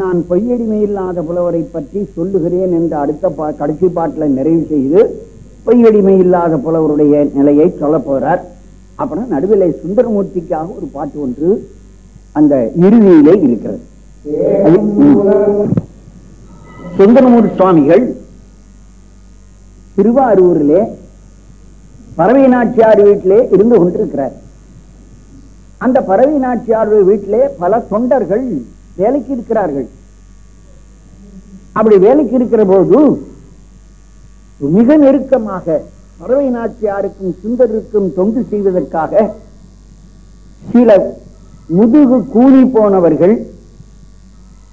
நான் பொய்யடிமை இல்லாத புலவரை பற்றி சொல்லுகிறேன் என்று அடுத்த பா கடைசி பாட்டில் நிறைவு செய்து பொய்யடிமை இல்லாத புலவருடைய நிலையை சொல்ல போறார். அப்புறம் நடுவில் சுந்தரமூர்த்திக்காக ஒரு பாட்டு ஒன்று அந்த இறுதியிலே இருக்கிறது. சுந்தரமூர் சுவாமிகள் திருவாரூரிலே பறவை நாச்சியார் வீட்டிலே இருந்து கொண்டிருக்கிறார். அந்த பறவை நாச்சியார் வீட்டிலே பல தொண்டர்கள் வேலைக்கு இருக்கிறார்கள். அப்படி வேலைக்கு இருக்கிற போது மிக நெருக்கமாக பறவை நாச்சியாருக்கும் சுந்தருக்கும் தொண்டு செய்வதற்காக சில முதுகு கூலி போனவர்கள்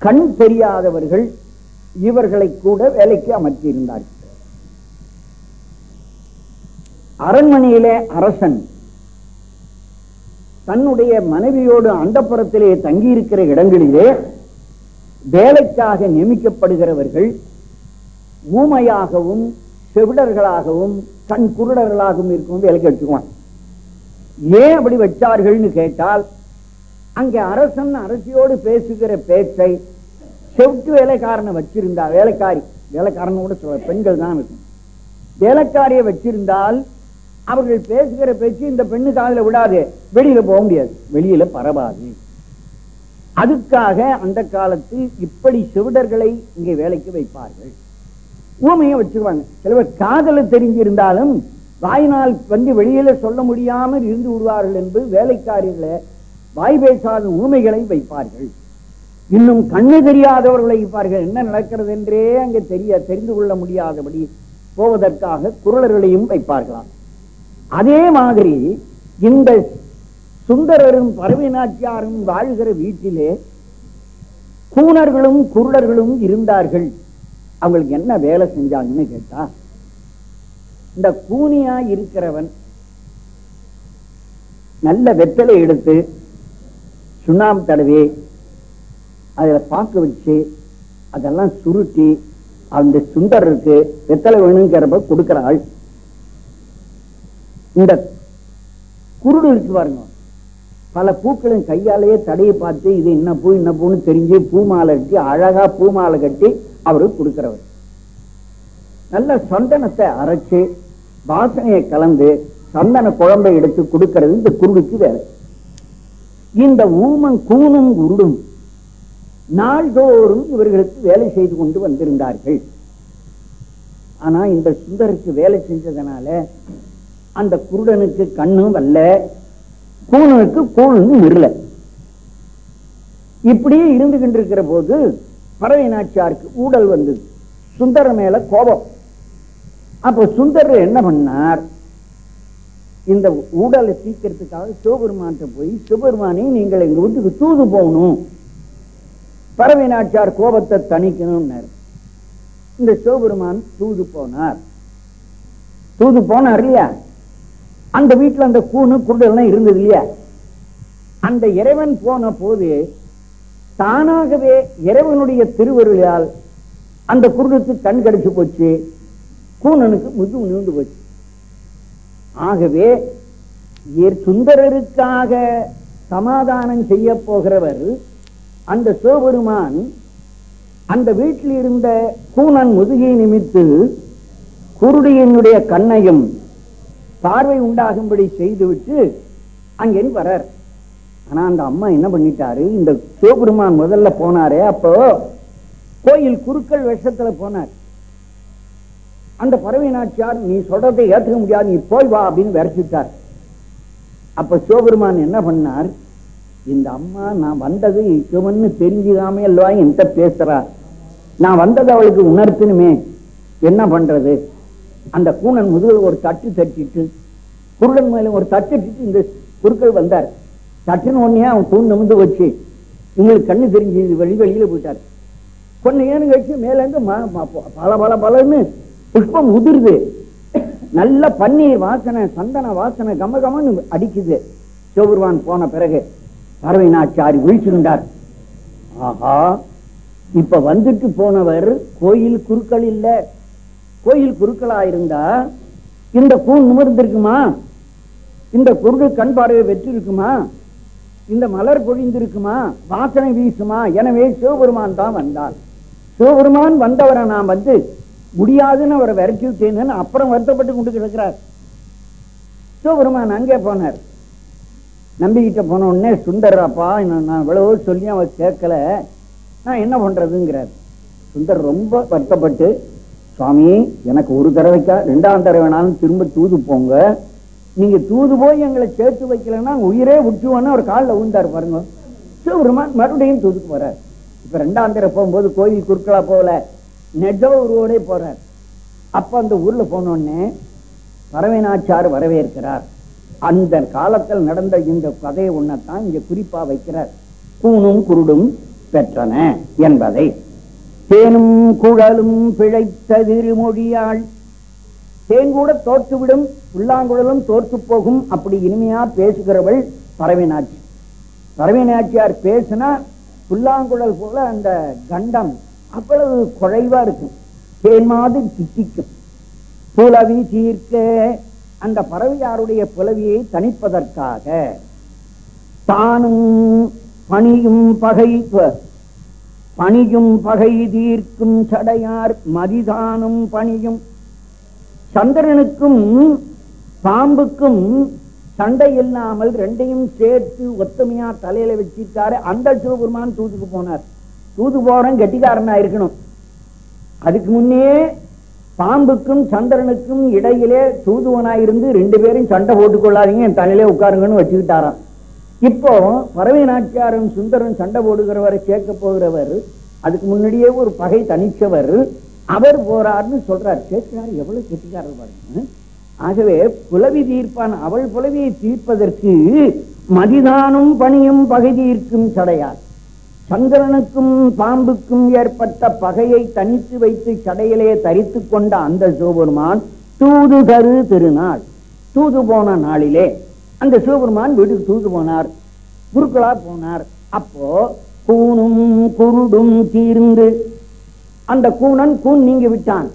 கண் தெரியாதவர்கள் இவர்களை கூட வேலைக்கு அமர்த்தியிருந்தார்கள். அரண்மனையிலே அரசன் தன்னுடைய மனைவியோடு அண்டப்புறத்திலே தங்கியிருக்கிற இடங்களிலே வேலைக்காக நியமிக்கப்படுகிறவர்கள் ஊமையாகவும் செவிடர்களாகவும் கண் குருடர்களாகவும் இருக்கும் வேலைக்கு வச்சுக்குவான் ஏன் அப்படி வச்சார்கள்னு கேட்டால் அங்கே அரசன் அரசியோடு பேசுகிற பேச்சை செவிட்டு வேலைக்காரனை வச்சிருந்தா வேலைக்காரி வேலைக்காரன் கூட பெண்கள் தான் இருக்கும். வேலைக்காரியை வச்சிருந்தால் அவர்கள் பேசுகிற பேச்சு இந்த பெண்ணு காதல விடாது. வெளியில போக முடியாது. வெளியில பரவாது. அதுக்காக அந்த காலத்தில் இப்படி செவிடர்களை இங்கே வேலைக்கு வைப்பார்கள். ஊமையை வச்சிருவாங்க. சிலவர் காதல தெரிஞ்சிருந்தாலும் வாயினால் வந்து வெளியில சொல்ல முடியாமல் இருந்து விடுவார்கள் என்பது வேலைக்காரர்களை வாய் பேசாத ஊமைகளை வைப்பார்கள். இன்னும் கண்ணு தெரியாதவர்களை வைப்பார்கள். என்ன நடக்கிறது என்றே அங்கே தெரிய தெரிந்து கொள்ள முடியாதபடி போவதற்காக குரலர்களையும் வைப்பார்களாம். அதே மாதிரி இந்த சுந்தரரும் பறவை நாச்சியாரும் வாழ்கிற வீட்டிலே கூணர்களும் குருடர்களும் இருந்தார்கள். அவங்களுக்கு என்ன வேலை செஞ்சாங்கன்னு கேட்டா இந்த கூனியா இருக்கிறவன் நல்ல வெத்தலை எடுத்து சுண்ணாம்பு தடவி அதுல பாக்கு வச்சு அதெல்லாம் சுருட்டி அந்த சுந்தரருக்கு வெத்தலை வேணுங்கிறப்ப கொடுக்கிறாள். இந்த குருடு இருக்கு பாருங்க. பல பூக்களின் கையாலேயே தடையை பார்த்து இது என்ன பூ என்ன பூன்னு தெரிஞ்சு பூ மாலை கட்டி அழகா பூ மாலை கட்டி அவருக்கு கொடுக்கிறவர். நல்ல சந்தனத்தை அரைச்சு வாசனையை கலந்து சந்தன குழம்பை எடுத்து கொடுக்கிறது இந்த குருடுக்கு வேலை. இந்த ஊமன் கூணும் உருடும் நாள்தோறும் இவர்களுக்கு வேலை செய்து கொண்டு வந்திருந்தார்கள். ஆனா இந்த சுந்தருக்கு வேலை செஞ்சதுனால அந்த குருடனுக்கு கண்ணும் வல்ல கூணனுக்கு கூணும் இருல இப்படியே இருந்து கொண்டிருக்கிற போது பறவை நாச்சியாருக்கு ஊடல் வந்தது. சுந்தர மேல கோபம். அப்ப சுந்தரர் என்ன பண்ணார்? இந்த ஊடலை தீக்கிறதுக்காக சிவபெருமான்கிட்ட போய் சிவபெருமானே நீங்கள் எங்க வீட்டுக்கு தூது போகணும். பறவை நாச்சியார் கோபத்தை தணிக்கணும்னாரு. இந்த சிவபெருமான் தூது போனார். தூது போனார் இல்லையா? அந்த வீட்டில் அந்த கூணு குருடெல்லாம் இருந்தது இல்லையா? அந்த இறைவன் போன போது தானாகவே இறைவனுடைய திருவருளால் அந்த குருடுக்கு கண் கடிச்சு போச்சு. கூணனுக்கு முது நீண்டு போச்சு. ஆகவே சுந்தரருக்காக சமாதானம் செய்ய போகிறவர் அந்த சிவபெருமான் அந்த வீட்டில் இருந்த கூணன் முதுகை நிமித்து குருடியினுடைய கண்ணையும் பார்வை உண்டாகும்படி செய்துவிட்டு அங்கிருந்து வரார். ஆனா அந்த அம்மா என்ன பண்ணிட்டாரு? இந்த சிவபெருமான் முதல்ல போனாரே அப்போ கோயில் குருக்கள் வருஷத்துல போனார். அந்த பறவை நாச்சியார் நீ சொல்றதை ஏற்றுக்க முடியாது நீ போய் வா அப்படின்னு விரச்சிட்டார் அப்ப சிவபெருமான் என்ன பண்ணார்? இந்த அம்மா நான் வந்தது சிவன்னு தெரிஞ்சுக்காம அல்லவா என்கிட்ட பேசுறா. நான் வந்தது அவளுக்கு உணர்த்தணுமே. என்ன பண்றது? அந்த கூணன் முதுகில் ஒரு தட்டு தட்டிட்டு குருடன் மேல ஒரு தட்டு தட்டிட்டு இந்த குருக்கள் வந்தார். தட்டுன்னு உடனே அவன் கூண் நிமிந்து வச்சு உங்களுக்கு கண்ணு தெரிஞ்சு வெளி வெளியில போயிட்டார். கொஞ்ச நேரம் கழிச்சு மேல பல பல பலன்னு புஷ்பம் உதிர்து. நல்ல பன்னீர் வாசனை சந்தன வாசனை கம கமன்னு அடிக்குது. சிவபெருமான் போன பிறகு பறவை நாச்சாரி விழிச்சுகின்றார் ஆஹா இப்ப வந்துட்டு போனவர் கோயில் குருக்கள் இல்லை. கோயில் குருக்களா இருந்தா இந்த கூண் நிமிர்ந்திருக்குமா? இந்த குருடு கண் பார்வை வெற்றி இருக்குமா இந்த மலர் பொழிந்திருக்குமா? வாசனை வீசுமா? எனவே சிவபெருமான் தான் வந்தார். சிவபெருமான் வந்தவரை நான் வந்து முடியாதுன்னு அவரை விரட்டி விட்டேன்னு அப்புறம் வருத்தப்பட்டு கொண்டு கிடக்கிறார். சிவபெருமான் அங்கே போனார். நம்பிக்கிட்ட போன உடனே சுந்தரப்பா நான் இவ்வளவு சொல்லி அவர் கேட்கல. நான் என்ன பண்றதுங்கிறார். சுந்தர் ரொம்ப வருத்தப்பட்டு சுவாமி எனக்கு ஒரு தடவைக்கா ரெண்டாம் தடவைனாலும் திரும்ப தூது போங்க. நீங்க தூது போய் எங்களை சேர்த்து வைக்கலன்னா உயிரே விட்டுவோன்னு ஒரு காலில் ஊந்தார் பாருங்க. சிவபெருமான் மறுபடியும் தூதுக்கு போறார். இப்ப ரெண்டாம் தடவை போகும்போது கோயில் குறுக்களா போகல. நெஜ உருவோடே போறார். அப்ப அந்த ஊர்ல போனோடனே பரவினாச்சார் வரவேற்கிறார். அந்த காலத்தில் நடந்த இந்த கதையை ஒன்னத்தான் இங்க குறிப்பா வைக்கிறார். கூணும் குருடும் பெற்றன என்பதை. தேனும் குழலும் பிழைத்த திருமொழியாள் தேன் கூட தோற்றுவிடும் உள்ளாங்குழலும் தோற்று போகும் அப்படி இனிமையா பேசுகிறவள் பறவைநாச்சி பறவைநாச்சியார் பேசினா புல்லாங்குழல் போல அந்த கண்டம் அவ்வளவு குறைவா இருக்கும். தேன் மாதிரி திட்டிக்கும் புலவி தீர்க்க அந்த பறவையாருடைய புலவியை தணிப்பதற்காக தானும் பணியும் பகை பணியும் பகை தீர்க்கும் சடையார் மதிதானும் பணியும். சந்திரனுக்கும் பாம்புக்கும் சண்டை இல்லாமல் ரெண்டையும் சேர்த்து ஒத்துமையா தலையில வச்சிருக்காரு. அந்த சிவபெருமான் தூதுக்கு போனார். தூது போறன் கெட்டிக்காரனா இருக்கணும். அதுக்கு முன்னே பாம்புக்கும் சந்திரனுக்கும் இடையிலே தூதுவனாயிருந்து ரெண்டு பேரும் சண்டை போட்டுக் கொள்ளாதீங்க என் தலையிலே உட்காருங்கன்னு வச்சுக்கிட்டாராம். இப்போ பறவை நாட்டியாரும் சுந்தரன் சண்டை போடுகிறவரை கேட்க போகிறவர் அதுக்கு முன்னாடியே ஒரு பகை தனிச்சவர் அவர் போறார்னு சொல்றார். கேட்கிறார் எவ்வளவு கெட்டிக்காரர் பாருங்க. ஆகவே புலவி தீர்ப்பான் அவள் புலவியை தீர்ப்பதற்கு மதிதானும் பணியும் பகை தீர்க்கும் சடையார். சந்திரனுக்கும் பாம்புக்கும் ஏற்பட்ட பகையை தனித்து வைத்து சடையிலே தரித்து கொண்ட அந்த சிவபெருமான் தூது தரு திருநாள். தூது போன நாளிலே அந்த சிவபெருமான் வீட்டுக்கு தூக்கு போனார். குருக்களா போனார். அப்போ கூணும் குருடும் தீர்ந்து. அந்த கூணன் கூன் நீங்கி விட்டான்.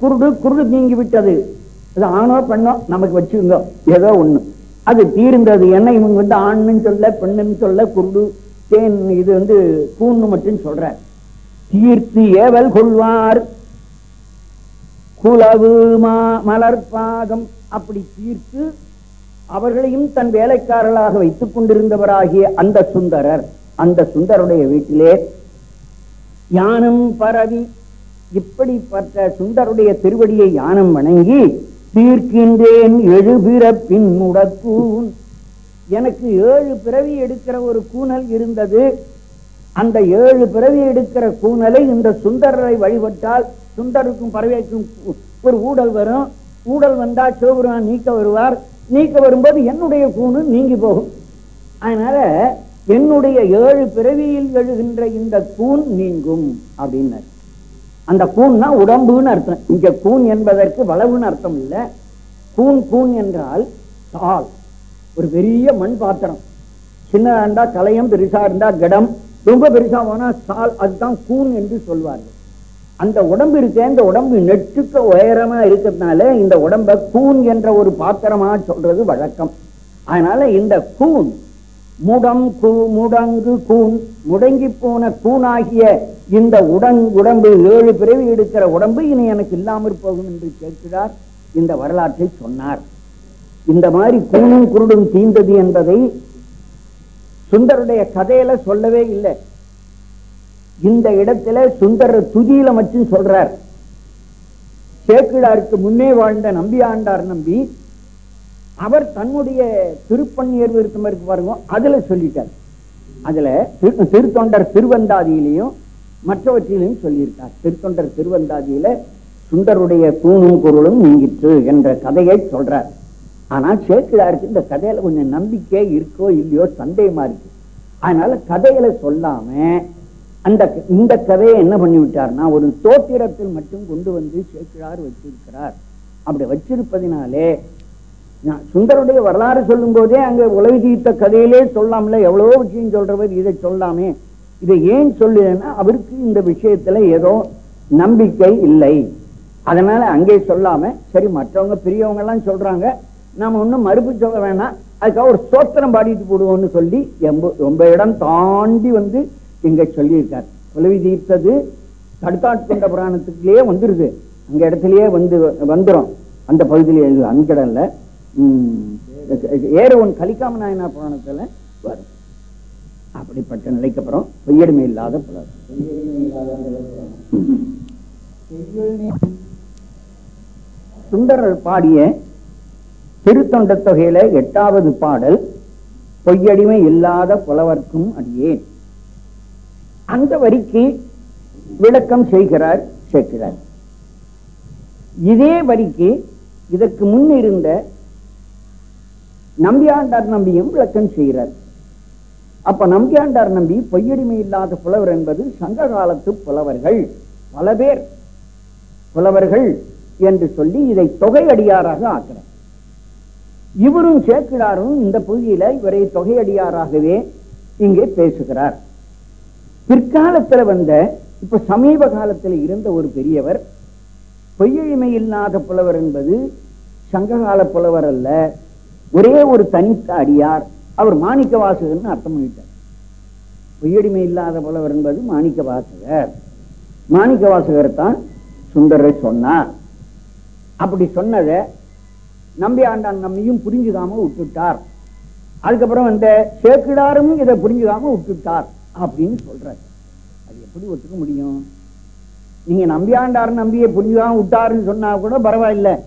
குருடு குருடு நீங்கி விட்டது. அது ஆணோ பெண்ணோ நமக்கு வச்சுங்க ஏதோ ஒண்ணு. அது தீர்ந்தது. என்ன இவங்க வந்து ஆண்னு சொல்ல பெண்ணுன்னு சொல்ல குருடு தேன் இது வந்து கூண்ணு மட்டும் சொல்ற தீர்த்து ஏவல் கொள்வார். குலவு மா மலர் அப்படி தீர்த்து அவர்களையும் தன் வேலைக்காரர்களாக வைத்துக் கொண்டிருந்தவராகிய அந்த சுந்தரர் அந்த சுந்தருடைய வீட்டிலே யானம் பரவி இப்படிப்பட்ட சுந்தருடைய திருவடியை யானம் வணங்கி தீர்க்கின்றேன் எழுபிறப்பின் முடக்கூன். எனக்கு ஏழு பிறவி எடுக்கிற ஒரு கூனல் இருந்தது. அந்த ஏழு பிறவி எடுக்கிற கூனலை இந்த சுந்தரரை வழிபட்டால் சுந்தருக்கும் பறவைக்கும் ஒரு ஊடல் வரும். ஊடல் வந்தா சிவபெருமான் நீக்க வருவார். நீக்க வரும்போது என்னுடைய கூணு நீங்கி போகும். அதனால என்னுடைய ஏழு பிறவியில் எழுகின்ற இந்த கூண் நீங்கும் அப்படின்னு அந்த கூன்னா உடம்புன்னு அர்த்தம். இங்க கூண் என்பதற்கு வளவுன்னு அர்த்தம் இல்ல. கூண் கூண் என்றால் தாள். ஒரு பெரிய மண் பாத்திரம். சின்னதா இருந்தா கலையம் பெருசா இருந்தா கடம். ரொம்ப பெருசா போனா சால் அதுதான் கூண் என்று சொல்வார்கள். அந்த உடம்பு இருக்க இந்த உடம்பு நெற்றுக்க உயரமா இருக்கிறதுனால இந்த உடம்ப கூன் என்ற ஒரு பாத்திரமா சொல்றது வழக்கம். அதனால இந்த கூன் முடம் கூ முடங்கு கூன் முடங்கி போன கூனாகிய இந்த உடங் உடம்பு ஏழு பிறவி எடுக்கிற உடம்பு இனி எனக்கு இல்லாமற் போகும் என்று கேட்கிறார். இந்த வரலாற்றை சொன்னார். இந்த மாதிரி கூணும் குருடும் தீந்தது என்பதை சுந்தருடைய கதையில சொல்லவே இல்லை. இந்த இடத்துல சுந்தர துதியில மட்டும் சொல்றார். சேக்கிழாருக்கு முன்னே வாழ்ந்த நம்பி ஆண்டார் நம்பி அவர் தன்னுடைய திருப்பன்னியர்வு விருத்தம் இருக்கு பாருங்க அதுல சொல்லிட்டார். அதுல திருத்தொண்டர் திருவந்தாதியிலையும் மற்றவற்றிலையும் சொல்லியிருக்கார். திருத்தொண்டர் திருவந்தாதியில சுந்தருடைய தூணும் பொருளும் நீங்கிற்று என்ற கதையை சொல்றார். ஆனா சேக்கிழாருக்கு இந்த கதையில கொஞ்சம் நம்பிக்கை இருக்கோ இல்லையோ சந்தேகமா இருக்கு. அதனால கதையில சொல்லாம அந்த இந்த கதையை என்ன பண்ணிவிட்டார்னா ஒரு தோத்திரத்தில் மட்டும் கொண்டு வந்து சேர்க்கிறார் வச்சிருக்கிறார். அப்படி வச்சிருப்பதினாலே நான் சுந்தருடைய வரலாறு சொல்லும் போதே அங்க உலக தீர்த்த கதையிலே சொல்லாமல எவ்வளவோ விஷயம் சொல்றவர் இதை சொல்லாமே. இதை ஏன் சொல்லுன்னா அவருக்கு இந்த விஷயத்துல ஏதோ நம்பிக்கை இல்லை. அதனால அங்கே சொல்லாம சரி மற்றவங்க பெரியவங்க எல்லாம் சொல்றாங்க. நாம ஒண்ணும் மறுப்பு சொல்ல வேணாம். அதுக்காக ஒரு சோத்திரம் பாடிட்டு போடுவோம்னு சொல்லி ரொம்ப இடம் தாண்டி வந்து இங்க சொல்லியிருக்கார். குலவி தீர்த்தது தடுத்தாட்கொண்ட புராணத்துக்குள்ளேயே வந்துருது. அங்க இடத்துலயே வந்து வந்துடும் அந்த பகுதியில எழுது அங்கடல்ல ஏற ஒன் கலிக்காம நாயனா புராணத்துல வரும். அப்படிப்பட்ட நிலைக்கு அப்புறம் பொய்யடுமை இல்லாத புலவர். சுந்தரர் பாடிய திருத்தொண்ட தொகையில எட்டாவது பாடல் பொய்யடிமை இல்லாத புலவர்க்கும் அடியேன். அந்த வரிக்கு விளக்கம் செய்கிறார் சேர்க்கிறார் இதே வரிக்கு இதற்கு முன் இருந்த நம்பியாண்டார் நம்பியும் விளக்கம் செய்கிறார். அப்ப நம்பியாண்டார் நம்பி பொய்யடிமை இல்லாத புலவர் என்பது சங்க காலத்து புலவர்கள் பல பேர் புலவர்கள் என்று சொல்லி இதை தொகையடியாராக ஆக்கிறார். இவரும் சேர்க்கிறாரும் இந்த பகுதியில இவரை தொகையடியாராகவே இங்கே பேசுகிறார். பிற்காலத்துல வந்த இப்ப சமீப காலத்தில் இருந்த ஒரு பெரியவர் பொய்யழிமை இல்லாத புலவர் என்பது சங்ககால புலவர் அல்ல ஒரே ஒரு தனித்த அடியார் அவர் மாணிக்க வாசகர்னு அர்த்தம் பண்ணிட்டார். பொய்யடிமை இல்லாத புலவர் என்பது மாணிக்க வாசகர் மாணிக்க வாசகர் தான் சுந்தரர் சொன்னார். அப்படி சொன்னதை நம்பி ஆண்டான் நம்பியும் புரிஞ்சுக்காம விட்டுட்டார். அதுக்கப்புறம் அந்த சேக்கிடாரும் இதை புரிஞ்சுக்காம விட்டுட்டார். அப்படின்னு சொல்றாரு. அது எப்படி ஒத்துக்க முடியும்? நீங்க நம்பியாண்டார் நம்பியை புரிஞ்சுதான் விட்டாருன்னு சொன்னா கூட பரவாயில்ல.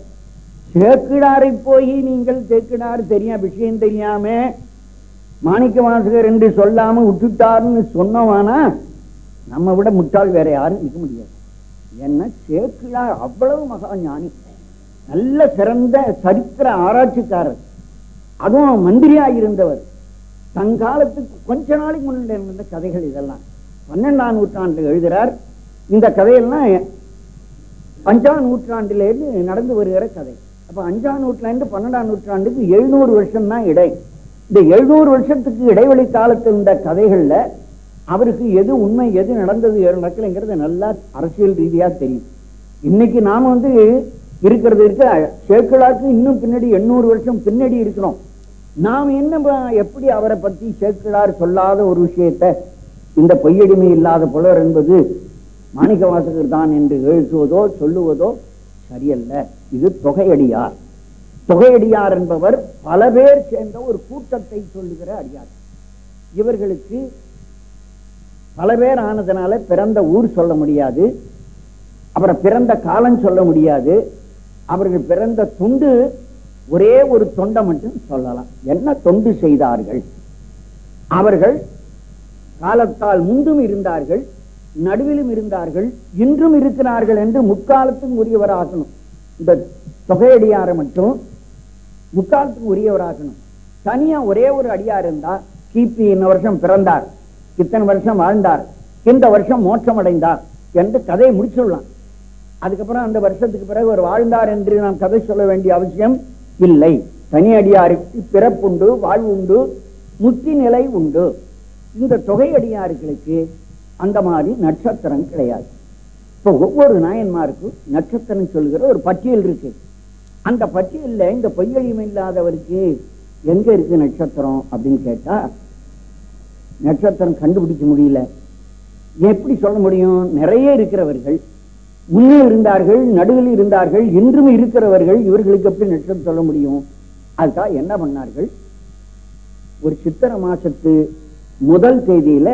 சேக்கிடாரை போய் நீங்கள் சேக்கிடார் தெரியும் விஷயம் தெரியாம மாணிக்க வாசகர் என்று சொல்லாம விட்டுட்டாருன்னு சொன்னவானா? நம்ம விட முட்டாள் வேற யாரும் இருக்க முடியாது. ஏன்னா சேக்கிழார் அவ்வளவு மகா ஞானி. நல்ல சிறந்த சரித்திர ஆராய்ச்சிக்காரர். அதுவும் மந்திரியா இருந்தவர். தங்காலத்துக்கு கொஞ்ச நாளைக்கு முன்னாடி இருந்த கதைகள் இதெல்லாம். பன்னெண்டாம் நூற்றாண்டு எழுதுறார். இந்த கதையெல்லாம் அஞ்சாம் நூற்றாண்டிலேருந்து நடந்து வருகிற கதை. அப்ப அஞ்சாம் நூற்றாண்டு பன்னெண்டாம் நூற்றாண்டுக்கு எழுநூறு வருஷம் தான் இடை. இந்த எழுநூறு வருஷத்துக்கு இடைவெளி காலத்தில் இருந்த கதைகள்ல அவருக்கு எது உண்மை எது நடந்தது எது நடக்கலைங்கிறது நல்லா அரசியல் ரீதியா தெரியும். இன்னைக்கு நாம வந்து இருக்கிறது இருக்க சேர்க்கலாக்கு இன்னும் பின்னாடி எண்ணூறு வருஷம் பின்னாடி இருக்கிறோம். நாம் என்ன எப்படி அவரை பத்தி சேர்க்கிறார் சொல்லாத ஒரு விஷயத்தை? இந்த பொய்யடிமை இல்லாத புலவர் என்பது மாணிக்க வாசகர் தான் என்று எழுதுவதோ சொல்லுவதோ சரியல்ல. இது தொகையடியார். தொகையடியார் என்பவர் பல பேர் சேர்ந்த ஒரு கூட்டத்தை சொல்லுகிற அடியார். இவர்களுக்கு பல பேர் ஆனதுனால பிறந்த ஊர் சொல்ல முடியாது. அப்புறம் பிறந்த காலம் சொல்ல முடியாது. அவர்கள் பிறந்த துண்டு ஒரே ஒரு தொண்டை மட்டும் சொல்லலாம். என்ன தொண்டு செய்தார்கள்? அவர்கள் காலத்தால் முந்தும் இருந்தார்கள் நடுவிலும் இருந்தார்கள் இன்றும் இருக்கிறார்கள் என்று முக்காலத்துக்கும் உரியவராகணும். இந்த தொகையடியாரை மட்டும் முக்காலத்துக்கு உரியவராகணும். தனியா ஒரே ஒரு அடியார் இருந்தார் கிபி இந்த வருஷம் பிறந்தார் இத்தனை வருஷம் வாழ்ந்தார் இந்த வருஷம் மோட்சம் அடைந்தார் என்று கதையை முடிச்சுடலாம். அதுக்கப்புறம் அந்த வருஷத்துக்கு பிறகு ஒரு வாழ்ந்தார் என்று நாம் கதை சொல்ல வேண்டிய அவசியம் இல்லை. தனி அடியாருக்கு பிறப்புண்டு வாழ்வுண்டு முத்தி நிலை உண்டு. இந்த தொகை அடியார்களுக்கு அந்த மாதிரி நட்சத்திரம் கிடையாது. இப்போ ஒவ்வொரு நாயன்மாருக்கும் நட்சத்திரம் சொல்கிற ஒரு பட்டியல் இருக்கு. அந்த பட்டியலில் இந்த பொய்யழிமை இல்லாதவருக்கு எங்க இருக்கு நட்சத்திரம் அப்படின்னு கேட்டா நட்சத்திரம் கண்டுபிடிக்க முடியல. எப்படி சொல்ல முடியும்? நிறைய இருக்கிறவர்கள் முன்னே இருந்தார்கள் நடுவில் இருந்தார்கள் இன்றும் இருக்கிறவர்கள் இவர்களுக்கு எப்படி நட்சத்திரம் சொல்ல முடியும்? அதுக்காக என்ன பண்ணார்கள்? ஒரு சித்திர மாசத்து முதல் தேதியில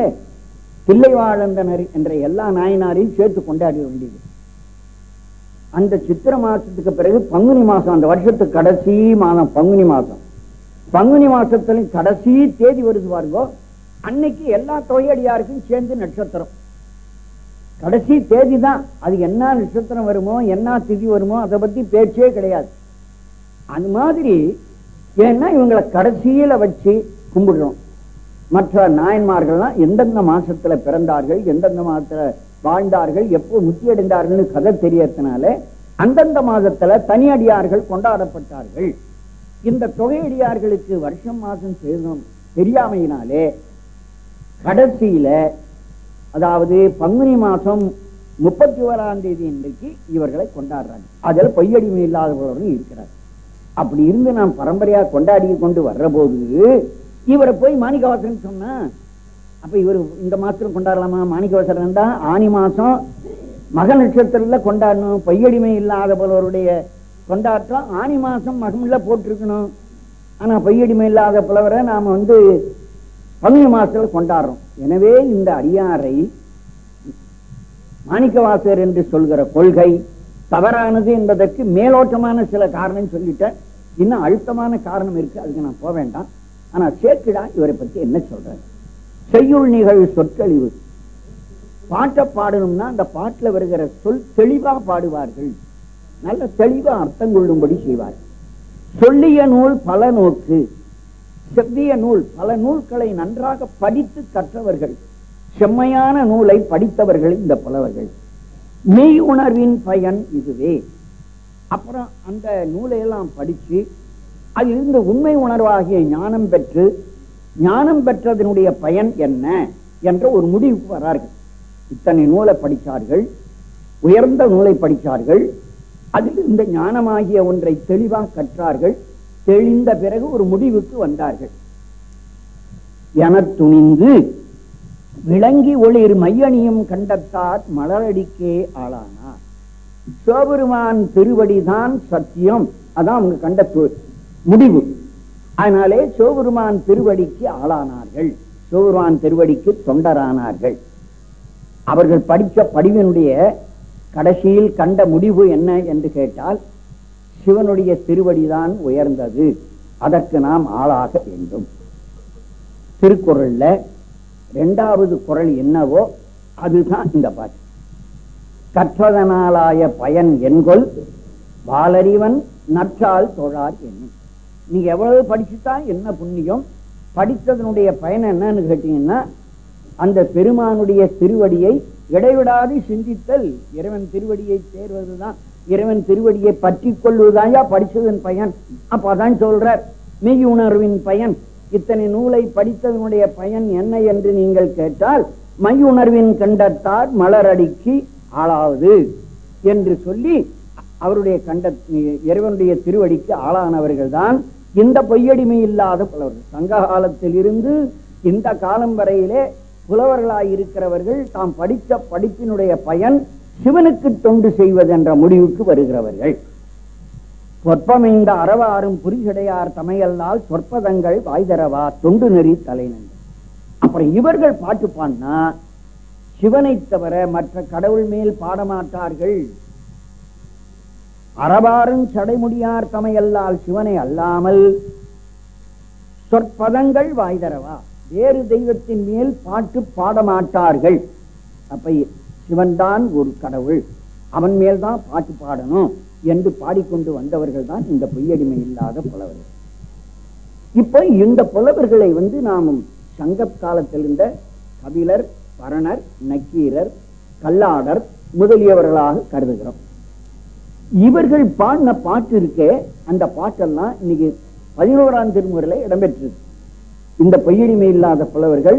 தில்லைவாழந்தனர் என்ற எல்லா நாயனாரையும் சேர்த்து கொண்டாட வேண்டியது அந்த சித்திர மாசத்துக்கு பிறகு பங்குனி மாசம் அந்த வருஷத்துக்கு கடைசி மாதம் பங்குனி மாசம் பங்குனி மாசத்துல கடைசி தேதி வருது பாருங்க அன்னைக்கு எல்லா தொகையடியாருக்கும் சேர்ந்து நட்சத்திரம். கடைசி தேதி தான் அது என்ன நட்சத்திரம் வருமோ என்ன திதி வருமோ அதை பத்தி பேச்சே கிடையாது. அது மாதிரி ஏன்னா இவங்களை கடைசியில வச்சு கும்பிடுறோம். மற்ற நாயன்மார்கள்லாம் எந்தெந்த மாசத்துல பிறந்தார்கள் எந்தெந்த மாசத்துல வாழ்ந்தார்கள் எப்போ முத்தியடைந்தார்கள்னு கதை தெரியறதுனால அந்தந்த மாதத்துல தனியடியார்கள் கொண்டாடப்பட்டார்கள். இந்த தொகையடியார்களுக்கு வருஷம் மாசம் செய்யணும் தெரியாமையினாலே கடைசியில அதாவது பங்குனி மாசம் முப்பத்தி ஓராம் தேதி இன்றைக்கு இவர்களை கொண்டாடுறாங்க. அதில் பொய்யடிமை இல்லாதவர்களும் இருக்கிறார். அப்படி இருந்து நாம் பரம்பரையா கொண்டாடி கொண்டு வர்ற போது இவரை போய் மாணிக்கவாசன் சொன்னா அப்ப இவர் இந்த மாசத்துல கொண்டாடலாமா? மாணிக்கவாசன் தான் ஆனி மாசம் மக நட்சத்திரத்துல கொண்டாடணும் பொய்யடிமை இல்லாத போலவருடைய கொண்டாட்டம் ஆனி மாசம் மகம்ல போட்டிருக்கணும். ஆனா பொய்யடிமை இல்லாத புலவரை நாம வந்து பங்குனி மாசத்துல கொண்டாடுறோம். எனவே இந்த அடியாரை மாணிக்கவாசர் என்று சொல்கிற கொள்கை தவறானது என்பதற்கு மேலோட்டமான சில காரணம் சொல்லிட்டேன் இன்னும் அழுத்தமான காரணம் இருக்கு அதுக்கு நான் போக வேண்டாம். ஆனா சேக்கிடா இவரை பத்தி என்ன சொல்றாரு? செய்யுள் நிகழ்வு சொற்கழிவு. பாட்டை பாடணும்னா அந்த பாட்டுல வருகிற சொல் தெளிவா பாடுவார்கள். நல்ல தெளிவா அர்த்தம் கொள்ளும்படி செய்வார்கள் சொல்லிய நூல் பல நோக்கு. செவ்விய நூல் பல நூல்களை நன்றாக படித்து கற்றவர்கள் செம்மையான நூலை படித்தவர்கள் இந்த புலவர்கள். மெய் உணர்வின் பயன் இதுவே. அப்புறம் அந்த நூலை எல்லாம் படிச்சு அதிலிருந்து உண்மை உணர்வாகிய ஞானம் பெற்று ஞானம் பெற்றதனுடைய பயன் என்ன என்ற ஒரு முடிவுக்கு வரார்கள். இத்தனை நூலை படித்தார்கள் உயர்ந்த நூலை படித்தார்கள் அதில் இந்த ஞானமாகிய ஒன்றை தெளிவாக கற்றார்கள். தெளிந்த பிறகு ஒரு முடிவுக்கு வந்தார்கள். என துணிந்து விளங்கி ஒளிர் மையணியும் கண்டத்தார் மலரடிக்கே ஆளானார். சிவபெருமான் திருவடிதான் சத்தியம். அதான் அவங்க கண்ட முடிவு. அதனாலே சிவபெருமான் திருவடிக்கு ஆளானார்கள். சிவபெருமான் திருவடிக்கு தொண்டரானார்கள். அவர்கள் படித்த படிவினுடைய கடைசியில் கண்ட முடிவு என்ன என்று கேட்டால் சிவனுடைய திருவடிதான் உயர்ந்தது. அதற்கு நாம் ஆளாக வேண்டும். திருக்குறள்ல இரண்டாவது குறள் என்னவோ அதுதான் இந்த பாட்டு. கற்றதனாலாய பயன் என்கொள் வாலறிவன் நற்றால் தொழார் என்னும். நீங்க எவ்வளவு படிச்சுட்டா என்ன புண்ணியம்? படித்ததனுடைய பயன் என்னன்னு கேட்டீங்கன்னா அந்த பெருமானுடைய திருவடியை இடைவிடாது சிந்தித்தல். இறைவன் திருவடியை சேர்வதுதான். இறைவன் திருவடியை பற்றி கொள்வதாயா? படிச்சதன் பயன். அப்ப அதான் சொல்றார் மெய் உணர்வின் பயன். இத்தனை நூலை படித்ததனுடைய பயன் என்ன என்று நீங்கள் கேட்டால் மை உணர்வின் கண்டத்தார் மலரடிக்கு ஆளாவது என்று சொல்லி அவருடைய கண்ட இறைவனுடைய திருவடிக்கு ஆளானவர்கள் தான் இந்த பொய்யடிமை இல்லாத புலவர்கள். சங்க காலத்தில் இருந்து இந்த காலம் வரையிலே புலவர்களாயிருக்கிறவர்கள் தாம் படித்த படிப்பினுடைய பயன் சிவனுக்கு தொண்டு செய்வது என்ற முடிவுக்கு வருகிறவர்கள். சொற்பமைந்த அறவாறும் புரிசடையார் தமையல்லால் சொற்பதங்கள் வாய்தரவா? தொண்டு நெறி தலைநன் அப்புறம் இவர்கள் பாட்டு பாடினா சிவனை தவிர மற்ற கடவுள் மேல் பாடமாட்டார்கள். அறவாறும் சடைமுடியார் தமையல்லால் சிவனை அல்லாமல் சொற்பதங்கள் வாய்தரவா? வேறு தெய்வத்தின் மேல் பாட்டு பாடமாட்டார்கள். அப்ப சிவன்தான் ஒரு கடவுள். அவன் மேல்தான் பாட்டு பாடணும் என்று பாடிக்கொண்டு வந்தவர்கள் தான் இந்த பொய்யடிமை இல்லாத புலவர்கள். இப்ப இந்த புலவர்களை வந்து நாம் சங்க காலத்தில் இருந்த கபிலர் பரணர் நக்கீரர் கல்லாடர் முதலியவர்களாக கருதுகிறோம். இவர்கள் பாடின பாட்டு இருக்கே அந்த பாட்டெல்லாம் இன்னைக்கு பதினோராம் திருமுறையில இடம்பெற்றிருக்கு. இந்த பொய்யடிமை இல்லாத புலவர்கள்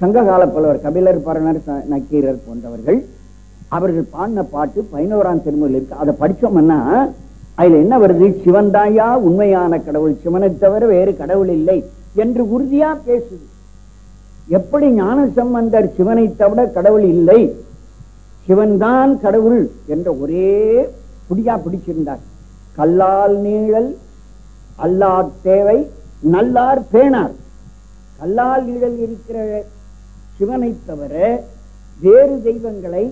சங்ககால புலவர் கபிலர் பரணர் நக்கீரர் போன்றவர்கள் அவர்கள் பாடின பாட்டு பதினோராம் திருமுறையில் இருக்கு. அதை படிச்சோம்னா அதுல என்ன வருது? சிவன் தாயா உண்மையான கடவுள். சிவனை தவிர வேறு கடவுள் இல்லை என்று உறுதியா பேசுது. எப்படி ஞான சம்பந்தர் சிவனை தவிர கடவுள் இல்லை? சிவன்தான் கடவுள் என்ற ஒரே புடியா பிடிச்சிருந்தார். கல்லால் நீழல் அல்லார் தேவை நல்லார் பேணார். கல்லால் நீழல் இருக்கிற சிவனை தவிர வேறு தெய்வங்களை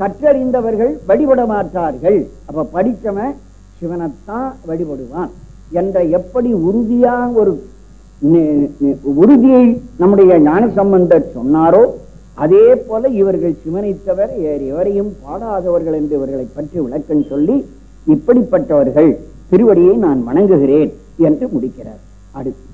கற்றறிந்தவர்கள் வழிபட மாட்டார்கள் அப்ப படித்தவன் சிவனைத்தான் வழிபடுவான். என்ற எப்படி உறுதியா ஒரு உறுதியை நம்முடைய ஞான சம்பந்தர் சொன்னாரோ அதே போல இவர்கள் சிவனை தவிர எவரையும் பாடாதவர்கள் என்று இவர்களை பற்றி விளக்கம் சொல்லி இப்படிப்பட்டவர்கள் திருவடியை நான் வணங்குகிறேன் என்று முடிக்கிறார். அடுத்து.